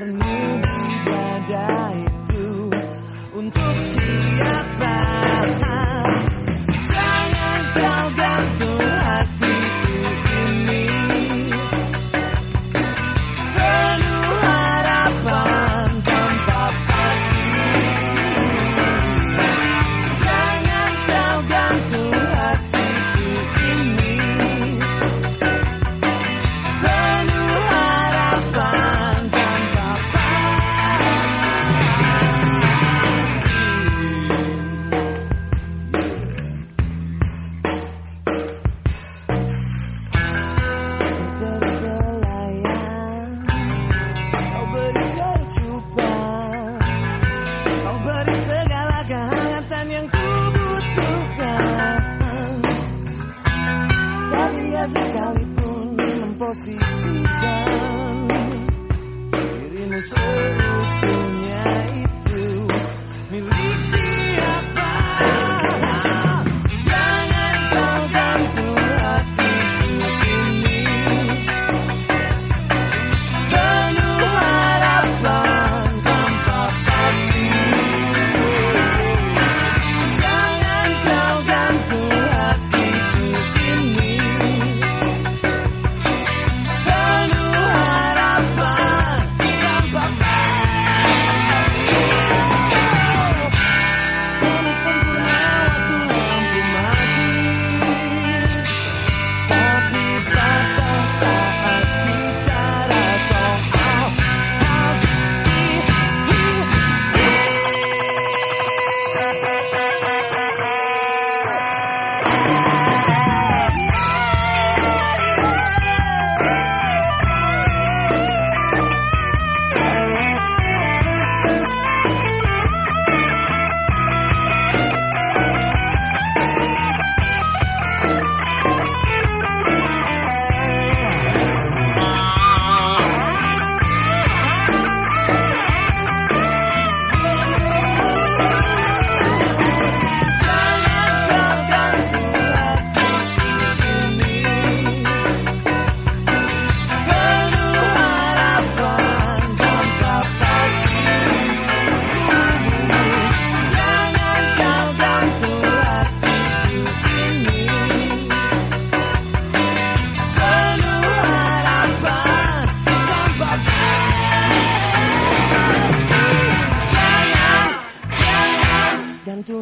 darme.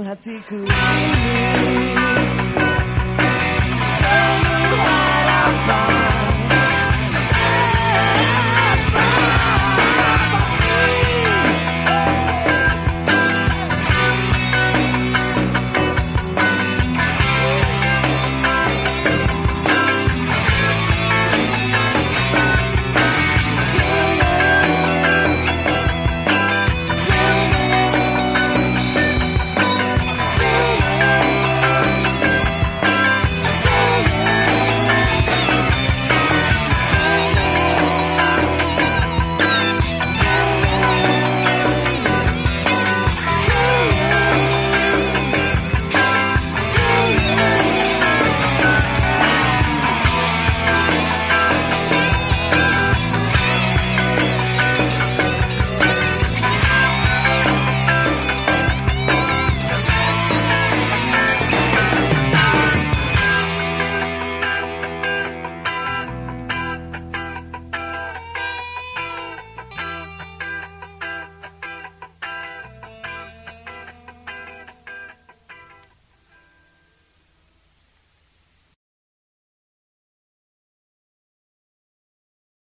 Hatiku. ini